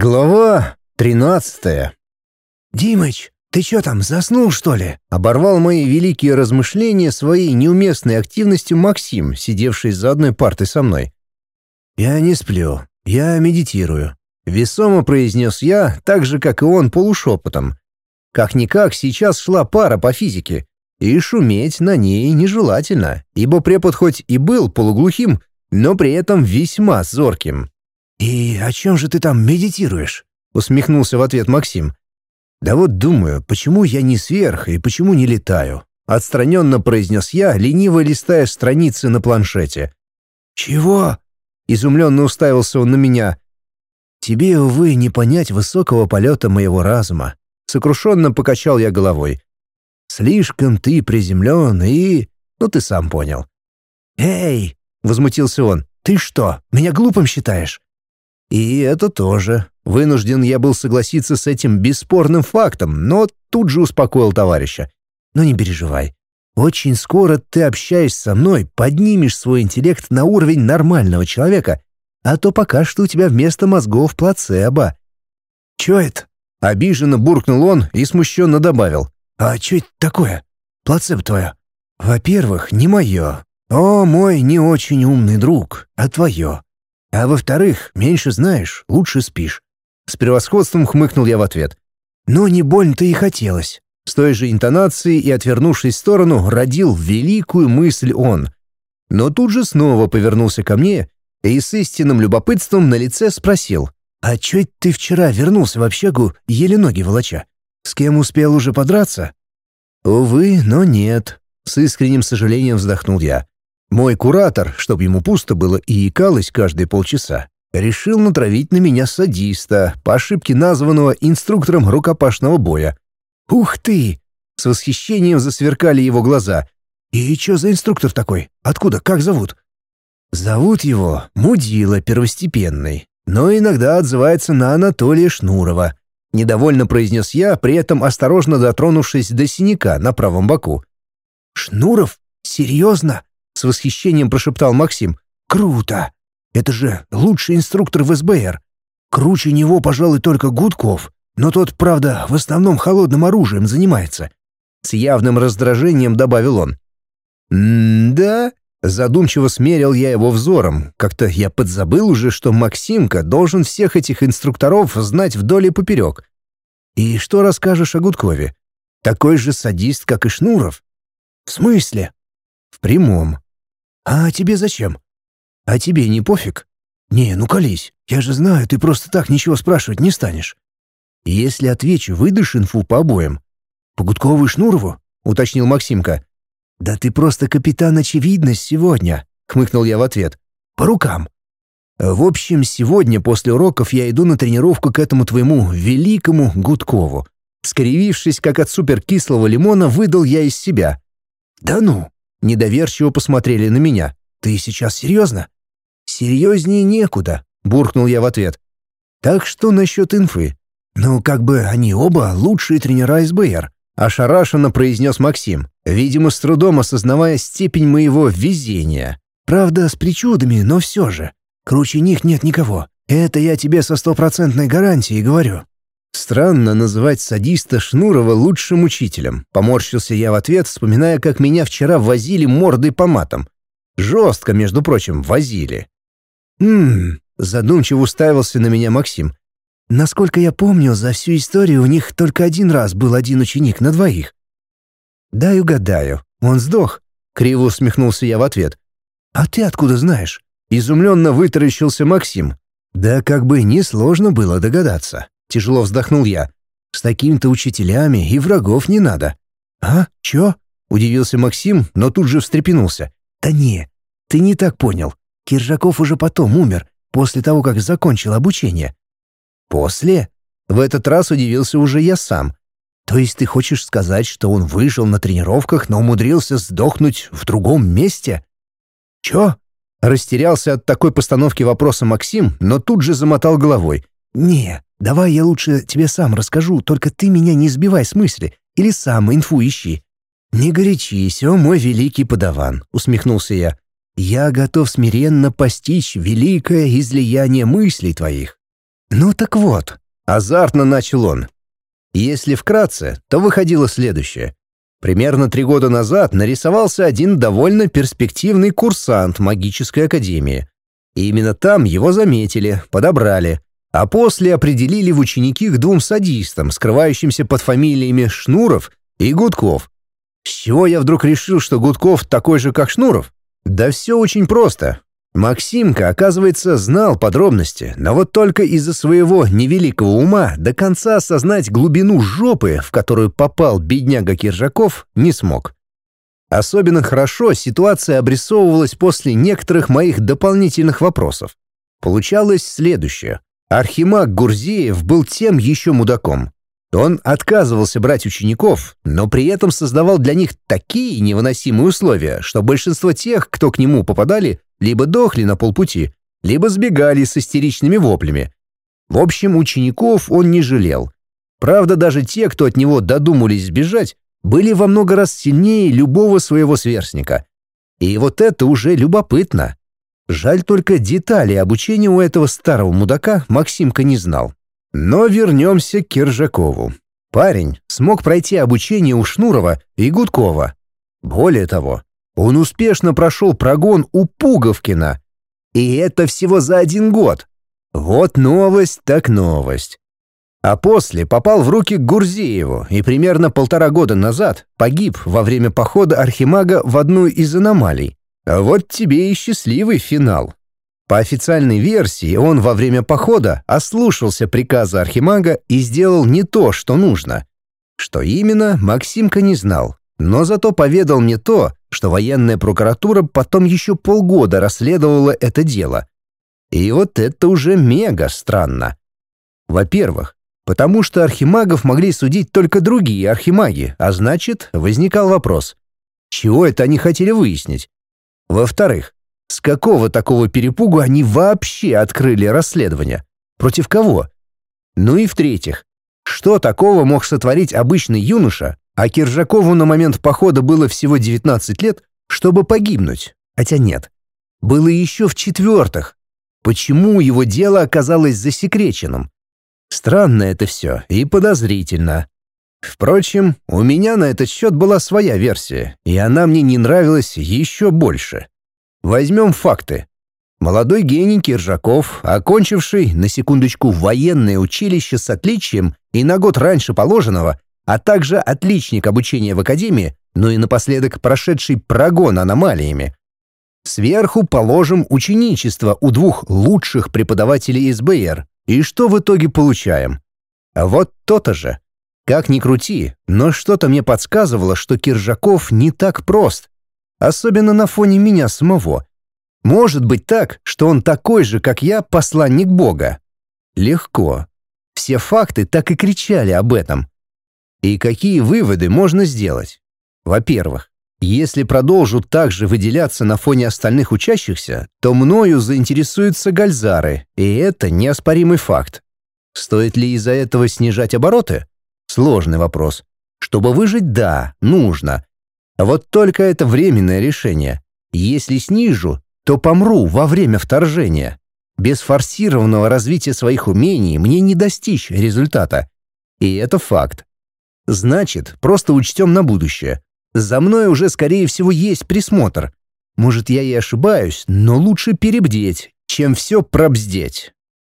Глава тринадцатая. «Димыч, ты чё там, заснул, что ли?» Оборвал мои великие размышления своей неуместной активностью Максим, сидевший за одной партой со мной. «Я не сплю, я медитирую», — весомо произнес я, так же, как и он, полушепотом. Как-никак сейчас шла пара по физике, и шуметь на ней нежелательно, ибо препод хоть и был полуглухим, но при этом весьма зорким. «И о чем же ты там медитируешь?» — усмехнулся в ответ Максим. «Да вот думаю, почему я не сверх и почему не летаю?» — отстраненно произнес я, лениво листая страницы на планшете. «Чего?» — изумленно уставился он на меня. «Тебе, увы, не понять высокого полета моего разума», — сокрушенно покачал я головой. «Слишком ты приземлен и... ну ты сам понял». «Эй!» — возмутился он. «Ты что, меня глупым считаешь?» И это тоже. Вынужден я был согласиться с этим бесспорным фактом, но тут же успокоил товарища. «Ну не переживай. Очень скоро ты, общаясь со мной, поднимешь свой интеллект на уровень нормального человека, а то пока что у тебя вместо мозгов плацебо». «Чё это?» — обиженно буркнул он и смущенно добавил. «А чё это такое? Плацебо твое?» «Во-первых, не мое. О, мой не очень умный друг, а твое. А во-вторых, меньше знаешь, лучше спишь. С превосходством хмыкнул я в ответ. Но не больно-то и хотелось. С той же интонацией и отвернувшись в сторону, родил великую мысль он. Но тут же снова повернулся ко мне и с истинным любопытством на лице спросил. «А чё ты вчера вернулся в общагу, еле ноги волоча? С кем успел уже подраться?» «Увы, но нет», — с искренним сожалением вздохнул я. Мой куратор, чтобы ему пусто было и икалось каждые полчаса, решил натравить на меня садиста, по ошибке названного инструктором рукопашного боя. «Ух ты!» — с восхищением засверкали его глаза. «И что за инструктор такой? Откуда? Как зовут?» «Зовут его Мудила Первостепенный, но иногда отзывается на Анатолия Шнурова», — недовольно произнес я, при этом осторожно дотронувшись до синяка на правом боку. «Шнуров? Серьезно?» С восхищением прошептал Максим. «Круто! Это же лучший инструктор в СБР. Круче него, пожалуй, только Гудков, но тот, правда, в основном холодным оружием занимается». С явным раздражением добавил он. «М-да?» Задумчиво смерил я его взором. Как-то я подзабыл уже, что Максимка должен всех этих инструкторов знать вдоль и поперек. И что расскажешь о Гудкове? Такой же садист, как и Шнуров? В смысле? В прямом. «А тебе зачем?» «А тебе не пофиг?» «Не, ну колись. Я же знаю, ты просто так ничего спрашивать не станешь». «Если отвечу, выдашь инфу по обоим?» «По Гудкову и Шнурову?» — уточнил Максимка. «Да ты просто капитан очевидность сегодня», — хмыкнул я в ответ. «По рукам». «В общем, сегодня после уроков я иду на тренировку к этому твоему великому Гудкову». Скривившись, как от суперкислого лимона, выдал я из себя. «Да ну!» Недоверчиво посмотрели на меня. «Ты сейчас серьезно?» «Серьезнее некуда», — буркнул я в ответ. «Так что насчет инфы?» «Ну, как бы они оба лучшие тренера СБР», — ошарашенно произнес Максим, видимо, с трудом осознавая степень моего везения. «Правда, с причудами, но все же. Круче них нет никого. Это я тебе со стопроцентной гарантией говорю». Странно называть садиста Шнурова лучшим учителем. Поморщился я в ответ, вспоминая, как меня вчера возили мордой по матам. Жестко, между прочим, возили. «Ммм», — задумчиво уставился на меня Максим. «Насколько я помню, за всю историю у них только один раз был один ученик на двоих». «Дай угадаю. Он сдох?» — криво усмехнулся я в ответ. «А ты откуда знаешь?» — изумленно вытаращился Максим. Да как бы несложно было догадаться. Тяжело вздохнул я. С такими-то учителями и врагов не надо. А? Чё? Удивился Максим, но тут же встрепенулся. Да не, ты не так понял. Киржаков уже потом умер, после того, как закончил обучение. После? В этот раз удивился уже я сам. То есть ты хочешь сказать, что он выжил на тренировках, но умудрился сдохнуть в другом месте? Чё? Растерялся от такой постановки вопроса Максим, но тут же замотал головой. «Не, давай я лучше тебе сам расскажу, только ты меня не сбивай с мысли или сам инфу ищи». «Не горячись, о мой великий подаван», — усмехнулся я. «Я готов смиренно постичь великое излияние мыслей твоих». Ну так вот, азартно начал он. Если вкратце, то выходило следующее. Примерно три года назад нарисовался один довольно перспективный курсант магической академии. И именно там его заметили, подобрали, а после определили в ученики к двум садистам, скрывающимся под фамилиями Шнуров и Гудков. С чего я вдруг решил, что Гудков такой же, как Шнуров? Да все очень просто. Максимка, оказывается, знал подробности, но вот только из-за своего невеликого ума до конца осознать глубину жопы, в которую попал бедняга Киржаков, не смог. Особенно хорошо ситуация обрисовывалась после некоторых моих дополнительных вопросов. Получалось следующее. Архимаг Гурзеев был тем еще мудаком. Он отказывался брать учеников, но при этом создавал для них такие невыносимые условия, что большинство тех, кто к нему попадали, либо дохли на полпути, либо сбегали с истеричными воплями. В общем, учеников он не жалел. Правда, даже те, кто от него додумались сбежать, были во много раз сильнее любого своего сверстника. И вот это уже любопытно. Жаль только детали обучения у этого старого мудака Максимка не знал. Но вернемся к Киржакову. Парень смог пройти обучение у Шнурова и Гудкова. Более того, он успешно прошел прогон у Пуговкина. И это всего за один год. Вот новость так новость. А после попал в руки к Гурзееву и примерно полтора года назад погиб во время похода Архимага в одну из аномалий. А вот тебе и счастливый финал. По официальной версии, он во время похода ослушался приказа Архимага и сделал не то, что нужно. Что именно, Максимка не знал, но зато поведал мне то, что военная прокуратура потом еще полгода расследовала это дело. И вот это уже мега странно. Во-первых, потому что архимагов могли судить только другие архимаги, а значит, возникал вопрос, чего это они хотели выяснить? Во-вторых, с какого такого перепугу они вообще открыли расследование? Против кого? Ну и в-третьих, что такого мог сотворить обычный юноша, а Киржакову на момент похода было всего 19 лет, чтобы погибнуть? Хотя нет. Было еще в-четвертых. Почему его дело оказалось засекреченным? Странно это все и подозрительно. Впрочем, у меня на этот счет была своя версия, и она мне не нравилась еще больше. Возьмем факты. Молодой гений Киржаков, окончивший, на секундочку, военное училище с отличием и на год раньше положенного, а также отличник обучения в академии, но и напоследок прошедший прогон аномалиями. Сверху положим ученичество у двух лучших преподавателей из БР. И что в итоге получаем? Вот то-то же. Как ни крути, но что-то мне подсказывало, что Киржаков не так прост. Особенно на фоне меня самого. Может быть так, что он такой же, как я, посланник Бога. Легко. Все факты так и кричали об этом. И какие выводы можно сделать? Во-первых, если продолжу также выделяться на фоне остальных учащихся, то мною заинтересуются гальзары, и это неоспоримый факт. Стоит ли из-за этого снижать обороты? Сложный вопрос. Чтобы выжить, да, нужно. А вот только это временное решение. Если снижу, то помру во время вторжения. Без форсированного развития своих умений мне не достичь результата. И это факт. Значит, просто учтем на будущее. За мной уже, скорее всего, есть присмотр. Может, я и ошибаюсь, но лучше перебдеть, чем все пробздеть.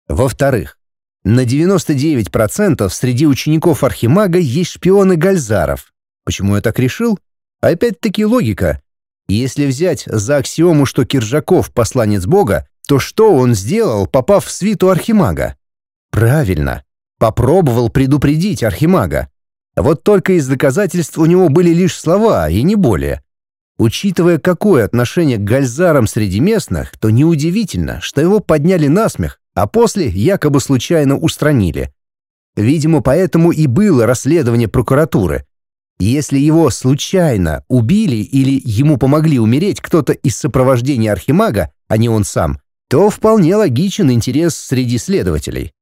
Во-вторых, на 99% среди учеников Архимага есть шпионы Гальзаров. Почему я так решил? Опять-таки логика. Если взять за аксиому, что Киржаков — посланец Бога, то что он сделал, попав в свиту Архимага? Правильно. Попробовал предупредить Архимага. Вот только из доказательств у него были лишь слова, и не более. Учитывая, какое отношение к Гальзарам среди местных, то неудивительно, что его подняли на смех, а после якобы случайно устранили. Видимо, поэтому и было расследование прокуратуры. Если его случайно убили или ему помогли умереть кто-то из сопровождения Архимага, а не он сам, то вполне логичен интерес среди следователей.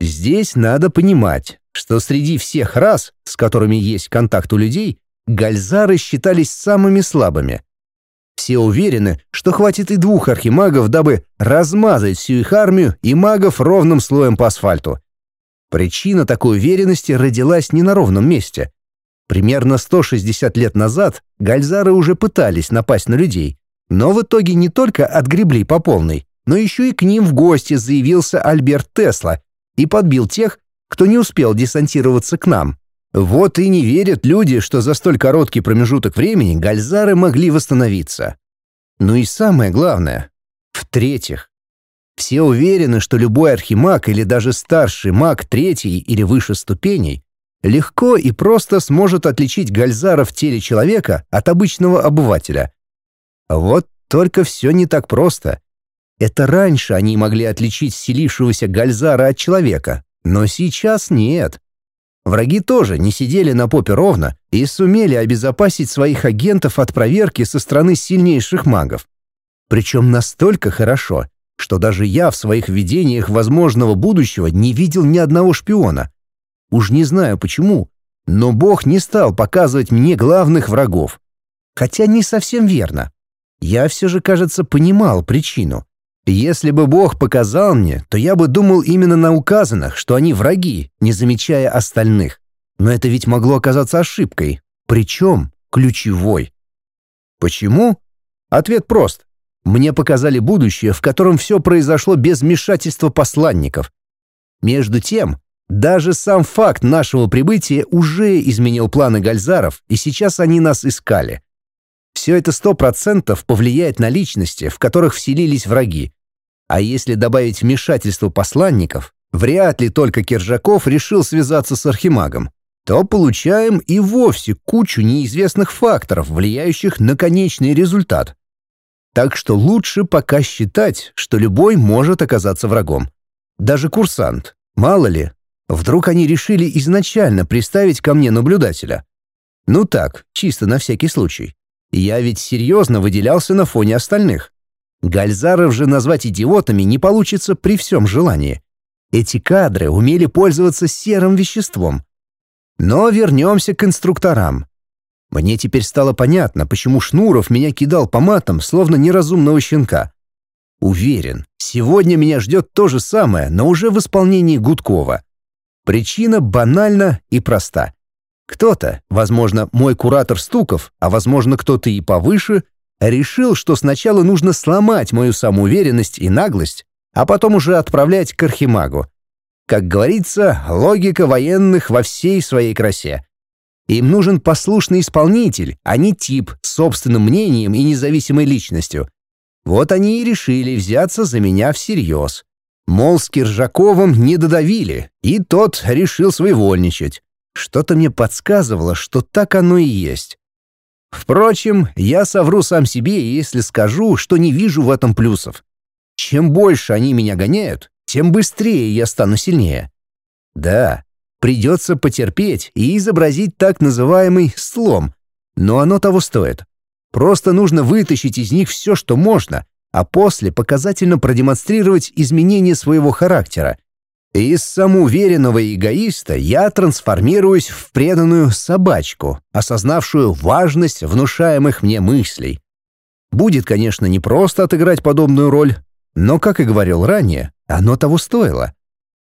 Здесь надо понимать, что среди всех рас, с которыми есть контакт у людей, гальзары считались самыми слабыми. Все уверены, что хватит и двух архимагов, дабы размазать всю их армию и магов ровным слоем по асфальту. Причина такой уверенности родилась не на ровном месте. Примерно 160 лет назад гальзары уже пытались напасть на людей, но в итоге не только отгребли по полной, но еще и к ним в гости заявился Альберт Тесла и подбил тех, кто не успел десантироваться к нам. Вот и не верят люди, что за столь короткий промежуток времени гальзары могли восстановиться. Ну и самое главное, в-третьих, все уверены, что любой архимаг или даже старший маг третьей или выше ступеней легко и просто сможет отличить гальзара в теле человека от обычного обывателя. Вот только все не так просто. Это раньше они могли отличить селившегося гальзара от человека, но сейчас нет. Враги тоже не сидели на попе ровно и сумели обезопасить своих агентов от проверки со стороны сильнейших магов. Причем настолько хорошо, что даже я в своих видениях возможного будущего не видел ни одного шпиона. Уж не знаю почему, но Бог не стал показывать мне главных врагов. Хотя не совсем верно. Я все же, кажется, понимал причину. Если бы Бог показал мне, то я бы думал именно на указанных, что они враги, не замечая остальных. Но это ведь могло оказаться ошибкой, причем ключевой. Почему? Ответ прост. Мне показали будущее, в котором все произошло без вмешательства посланников. Между тем, даже сам факт нашего прибытия уже изменил планы Гальзаров, и сейчас они нас искали. Все это сто процентов повлияет на личности, в которых вселились враги. А если добавить вмешательство посланников, вряд ли только Киржаков решил связаться с Архимагом, то получаем и вовсе кучу неизвестных факторов, влияющих на конечный результат. Так что лучше пока считать, что любой может оказаться врагом. Даже курсант. Мало ли, вдруг они решили изначально приставить ко мне наблюдателя. Ну так, чисто на всякий случай. Я ведь серьезно выделялся на фоне остальных. Гальзаров же назвать идиотами не получится при всем желании. Эти кадры умели пользоваться серым веществом. Но вернемся к инструкторам. Мне теперь стало понятно, почему Шнуров меня кидал по матам, словно неразумного щенка. Уверен, сегодня меня ждет то же самое, но уже в исполнении Гудкова. Причина банальна и проста. Кто-то, возможно, мой куратор Стуков, а возможно, кто-то и повыше, решил, что сначала нужно сломать мою самоуверенность и наглость, а потом уже отправлять к Архимагу. Как говорится, логика военных во всей своей красе. Им нужен послушный исполнитель, а не тип с собственным мнением и независимой личностью. Вот они и решили взяться за меня всерьез. Мол, с Киржаковым не додавили, и тот решил своевольничать. Что-то мне подсказывало, что так оно и есть. Впрочем, я совру сам себе, если скажу, что не вижу в этом плюсов. Чем больше они меня гоняют, тем быстрее я стану сильнее. Да, придется потерпеть и изобразить так называемый слом, но оно того стоит. Просто нужно вытащить из них все, что можно, а после показательно продемонстрировать изменение своего характера — из самоуверенного эгоиста я трансформируюсь в преданную собачку, осознавшую важность внушаемых мне мыслей. Будет, конечно, непросто отыграть подобную роль, но, как и говорил ранее, оно того стоило.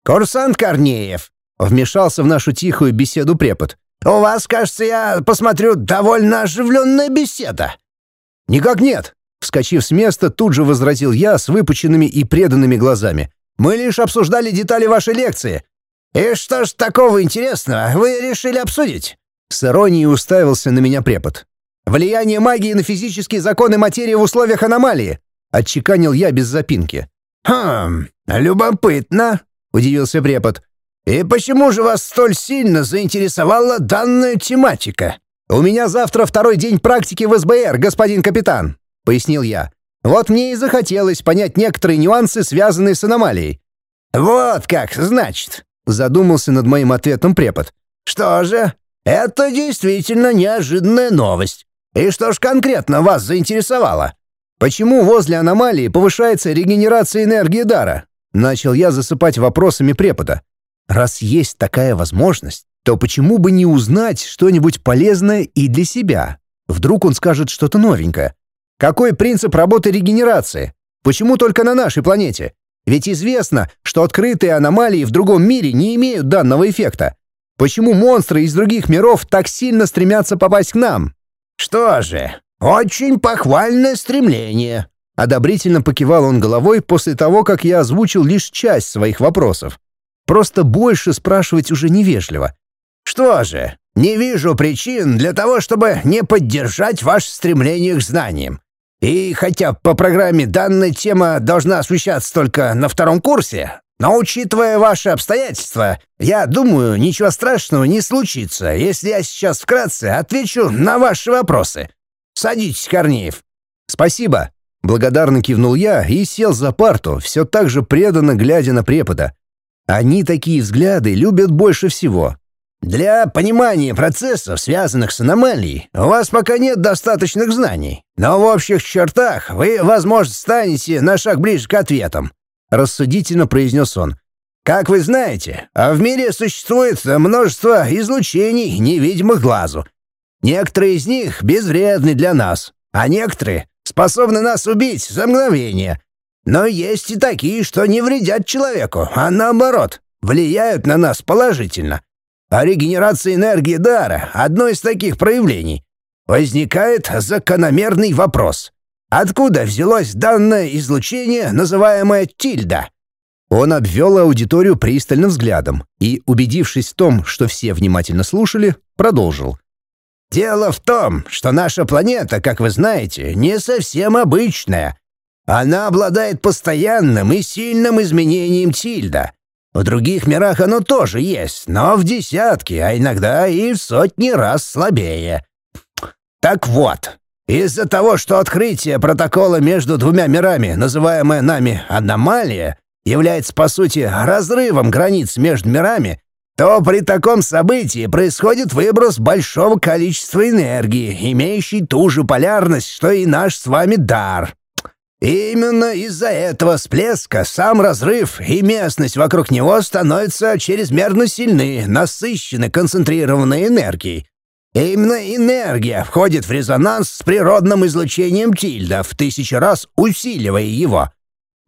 «Курсант Корнеев!» — вмешался в нашу тихую беседу препод. «У вас, кажется, я посмотрю, довольно оживленная беседа». «Никак нет!» — вскочив с места, тут же возразил я с выпученными и преданными глазами. Мы лишь обсуждали детали вашей лекции. И что ж такого интересного вы решили обсудить?» С иронией уставился на меня препод. «Влияние магии на физические законы материи в условиях аномалии», — отчеканил я без запинки. «Хм, любопытно», — удивился препод. «И почему же вас столь сильно заинтересовала данная тематика?» «У меня завтра второй день практики в СБР, господин капитан», — пояснил я. Вот мне и захотелось понять некоторые нюансы, связанные с аномалией. «Вот как, значит», — задумался над моим ответом препод. «Что же, это действительно неожиданная новость. И что ж конкретно вас заинтересовало? Почему возле аномалии повышается регенерация энергии дара?» Начал я засыпать вопросами препода. «Раз есть такая возможность, то почему бы не узнать что-нибудь полезное и для себя? Вдруг он скажет что-то новенькое. Какой принцип работы регенерации? Почему только на нашей планете? Ведь известно, что открытые аномалии в другом мире не имеют данного эффекта. Почему монстры из других миров так сильно стремятся попасть к нам? Что же, очень похвальное стремление. Одобрительно покивал он головой после того, как я озвучил лишь часть своих вопросов. Просто больше спрашивать уже невежливо. Что же, не вижу причин для того, чтобы не поддержать ваше стремление к знаниям. И хотя по программе данная тема должна освещаться только на втором курсе, но учитывая ваши обстоятельства, я думаю, ничего страшного не случится, если я сейчас вкратце отвечу на ваши вопросы. Садитесь, Корнеев. Спасибо. Благодарно кивнул я и сел за парту, все так же преданно глядя на препода. Они такие взгляды любят больше всего. Для понимания процессов, связанных с аномалией, у вас пока нет достаточных знаний, но в общих чертах вы, возможно, станете на шаг ближе к ответам», — рассудительно произнес он. «Как вы знаете, в мире существует множество излучений, невидимых глазу. Некоторые из них безвредны для нас, а некоторые способны нас убить за мгновение. Но есть и такие, что не вредят человеку, а наоборот, влияют на нас положительно». А регенерация энергии дара — одно из таких проявлений. Возникает закономерный вопрос. Откуда взялось данное излучение, называемое тильда? Он обвел аудиторию пристальным взглядом и, убедившись в том, что все внимательно слушали, продолжил. «Дело в том, что наша планета, как вы знаете, не совсем обычная. Она обладает постоянным и сильным изменением тильда. В других мирах оно тоже есть, но в десятки, а иногда и в сотни раз слабее. Так вот, из-за того, что открытие протокола между двумя мирами, называемое нами аномалия, является, по сути, разрывом границ между мирами, то при таком событии происходит выброс большого количества энергии, имеющей ту же полярность, что и наш с вами дар. Именно из-за этого всплеска сам разрыв и местность вокруг него становятся чрезмерно сильны, насыщены концентрированной энергией. Именно энергия входит в резонанс с природным излучением Тильда, в тысячу раз усиливая его.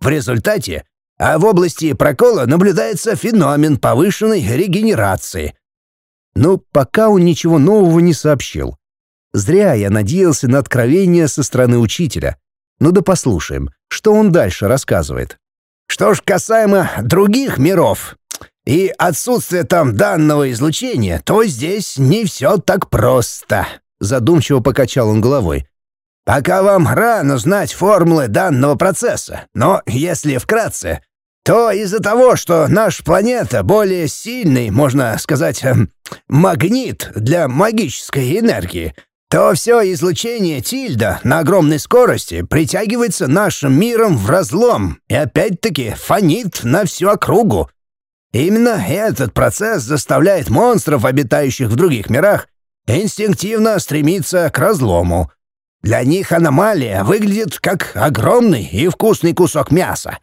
В результате а в области прокола наблюдается феномен повышенной регенерации. Но пока он ничего нового не сообщил. Зря я надеялся на откровение со стороны учителя — ну да послушаем, что он дальше рассказывает. Что ж касаемо других миров и отсутствия там данного излучения, то здесь не все так просто. Задумчиво покачал он головой. Пока вам рано знать формулы данного процесса, но если вкратце, то из-за того, что наша планета более сильный, можно сказать, эм, магнит для магической энергии, то все излучение Тильда на огромной скорости притягивается нашим миром в разлом и опять-таки фонит на всю округу. Именно этот процесс заставляет монстров, обитающих в других мирах, инстинктивно стремиться к разлому. Для них аномалия выглядит как огромный и вкусный кусок мяса.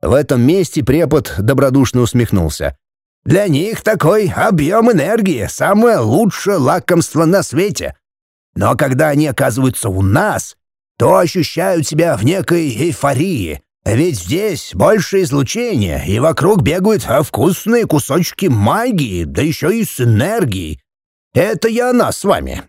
В этом месте препод добродушно усмехнулся. Для них такой объем энергии — самое лучшее лакомство на свете — но когда они оказываются у нас, то ощущают себя в некой эйфории, ведь здесь больше излучения, и вокруг бегают вкусные кусочки магии, да еще и с энергией. Это я о нас с вами.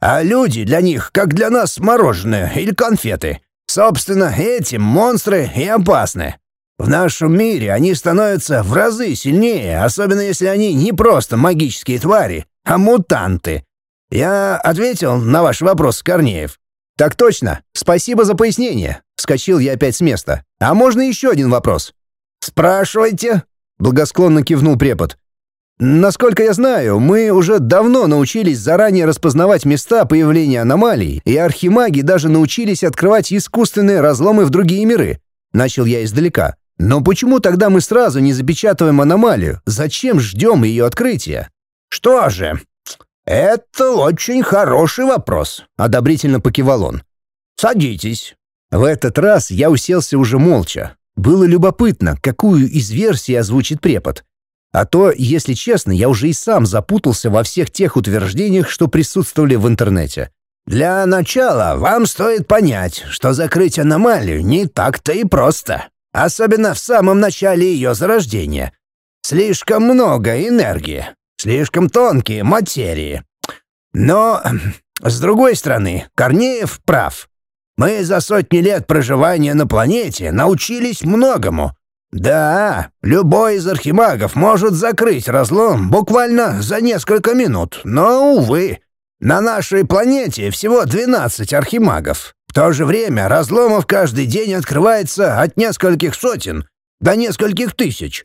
А люди для них, как для нас мороженое или конфеты. Собственно, этим монстры и опасны. В нашем мире они становятся в разы сильнее, особенно если они не просто магические твари, а мутанты — «Я ответил на ваш вопрос, Корнеев». «Так точно. Спасибо за пояснение». Вскочил я опять с места. «А можно еще один вопрос?» «Спрашивайте», — благосклонно кивнул препод. Насколько я знаю, мы уже давно научились заранее распознавать места появления аномалий, и архимаги даже научились открывать искусственные разломы в другие миры. Начал я издалека. Но почему тогда мы сразу не запечатываем аномалию? Зачем ждем ее открытия? Что же, «Это очень хороший вопрос», — одобрительно покивал он. «Садитесь». В этот раз я уселся уже молча. Было любопытно, какую из версий озвучит препод. А то, если честно, я уже и сам запутался во всех тех утверждениях, что присутствовали в интернете. Для начала вам стоит понять, что закрыть аномалию не так-то и просто, особенно в самом начале ее зарождения. Слишком много энергии, слишком тонкие материи. Но, с другой стороны, Корнеев прав. Мы за сотни лет проживания на планете научились многому. Да, любой из архимагов может закрыть разлом буквально за несколько минут, но, увы, на нашей планете всего 12 архимагов. В то же время разломов каждый день открывается от нескольких сотен до нескольких тысяч.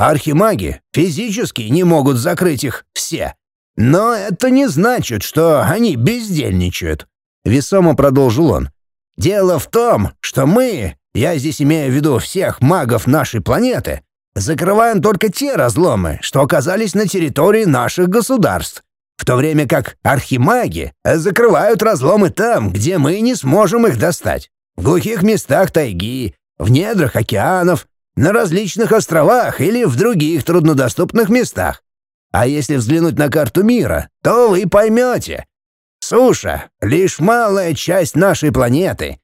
Архимаги физически не могут закрыть их все. Но это не значит, что они бездельничают. Весомо продолжил он. Дело в том, что мы, я здесь имею в виду всех магов нашей планеты, закрываем только те разломы, что оказались на территории наших государств в то время как архимаги закрывают разломы там, где мы не сможем их достать. В глухих местах тайги, в недрах океанов, на различных островах или в других труднодоступных местах. А если взглянуть на карту мира, то вы поймете. Суша — лишь малая часть нашей планеты.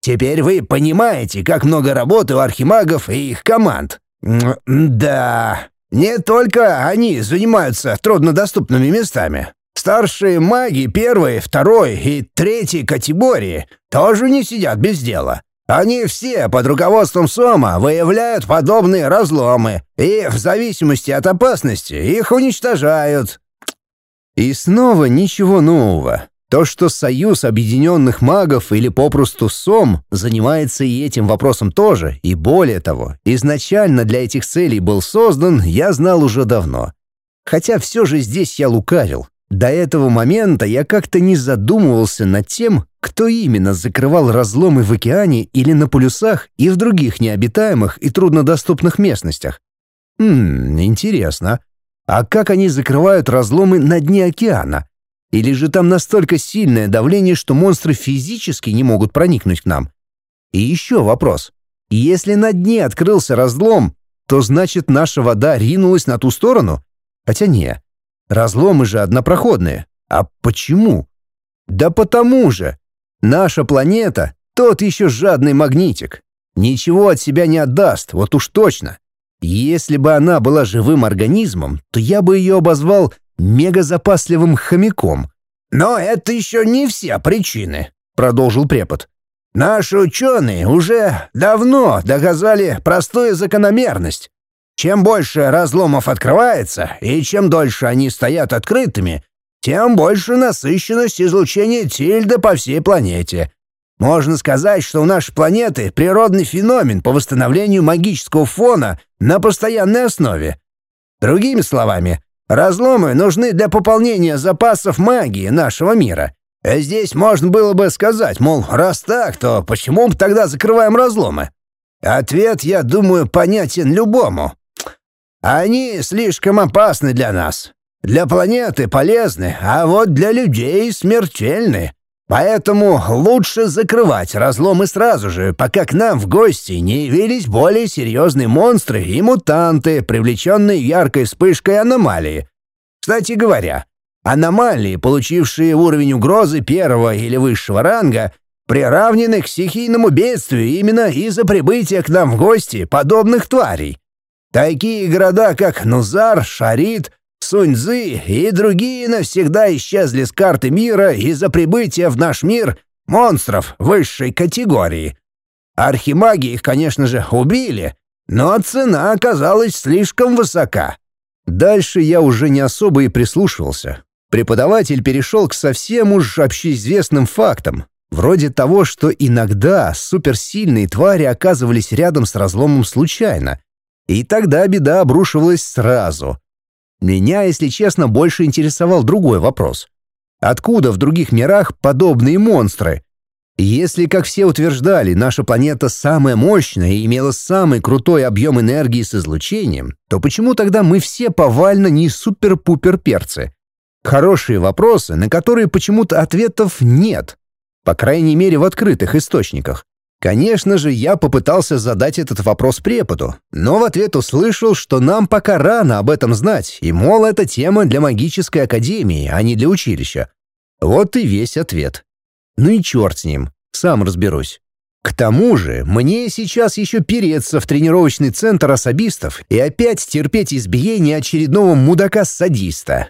Теперь вы понимаете, как много работы у архимагов и их команд. Да, не только они занимаются труднодоступными местами. Старшие маги первой, второй и третьей категории тоже не сидят без дела. Они все под руководством Сома выявляют подобные разломы и, в зависимости от опасности, их уничтожают. И снова ничего нового. То, что Союз Объединенных Магов или попросту СОМ занимается и этим вопросом тоже, и более того, изначально для этих целей был создан, я знал уже давно. Хотя все же здесь я лукавил. До этого момента я как-то не задумывался над тем, кто именно закрывал разломы в океане или на полюсах и в других необитаемых и труднодоступных местностях. Хм, интересно. А как они закрывают разломы на дне океана? Или же там настолько сильное давление, что монстры физически не могут проникнуть к нам? И еще вопрос. Если на дне открылся разлом, то значит наша вода ринулась на ту сторону? Хотя не. Разломы же однопроходные. А почему? Да потому же. Наша планета — тот еще жадный магнитик. Ничего от себя не отдаст, вот уж точно. Если бы она была живым организмом, то я бы ее обозвал мегазапасливым хомяком. «Но это еще не все причины», — продолжил препод. «Наши ученые уже давно доказали простую закономерность. Чем больше разломов открывается, и чем дольше они стоят открытыми, тем больше насыщенность излучения Тильда по всей планете. Можно сказать, что у нашей планеты природный феномен по восстановлению магического фона на постоянной основе. Другими словами, Разломы нужны для пополнения запасов магии нашего мира. А здесь можно было бы сказать, мол, раз так, то почему мы тогда закрываем разломы? Ответ, я думаю, понятен любому. Они слишком опасны для нас. Для планеты полезны, а вот для людей смертельны. Поэтому лучше закрывать разломы сразу же, пока к нам в гости не явились более серьезные монстры и мутанты, привлеченные яркой вспышкой аномалии. Кстати говоря, аномалии, получившие уровень угрозы первого или высшего ранга, приравнены к стихийному бедствию именно из-за прибытия к нам в гости подобных тварей. Такие города, как Нузар, Шарит — Суньцзы и другие навсегда исчезли с карты мира из-за прибытия в наш мир монстров высшей категории. Архимаги их, конечно же, убили, но цена оказалась слишком высока. Дальше я уже не особо и прислушивался. Преподаватель перешел к совсем уж общеизвестным фактам, вроде того, что иногда суперсильные твари оказывались рядом с разломом случайно, и тогда беда обрушивалась сразу. Меня, если честно, больше интересовал другой вопрос. Откуда в других мирах подобные монстры? Если, как все утверждали, наша планета самая мощная и имела самый крутой объем энергии с излучением, то почему тогда мы все повально не супер-пупер-перцы? Хорошие вопросы, на которые почему-то ответов нет. По крайней мере, в открытых источниках. Конечно же, я попытался задать этот вопрос преподу, но в ответ услышал, что нам пока рано об этом знать, и, мол, это тема для магической академии, а не для училища. Вот и весь ответ. Ну и черт с ним, сам разберусь. К тому же, мне сейчас еще переться в тренировочный центр особистов и опять терпеть избиение очередного мудака-садиста.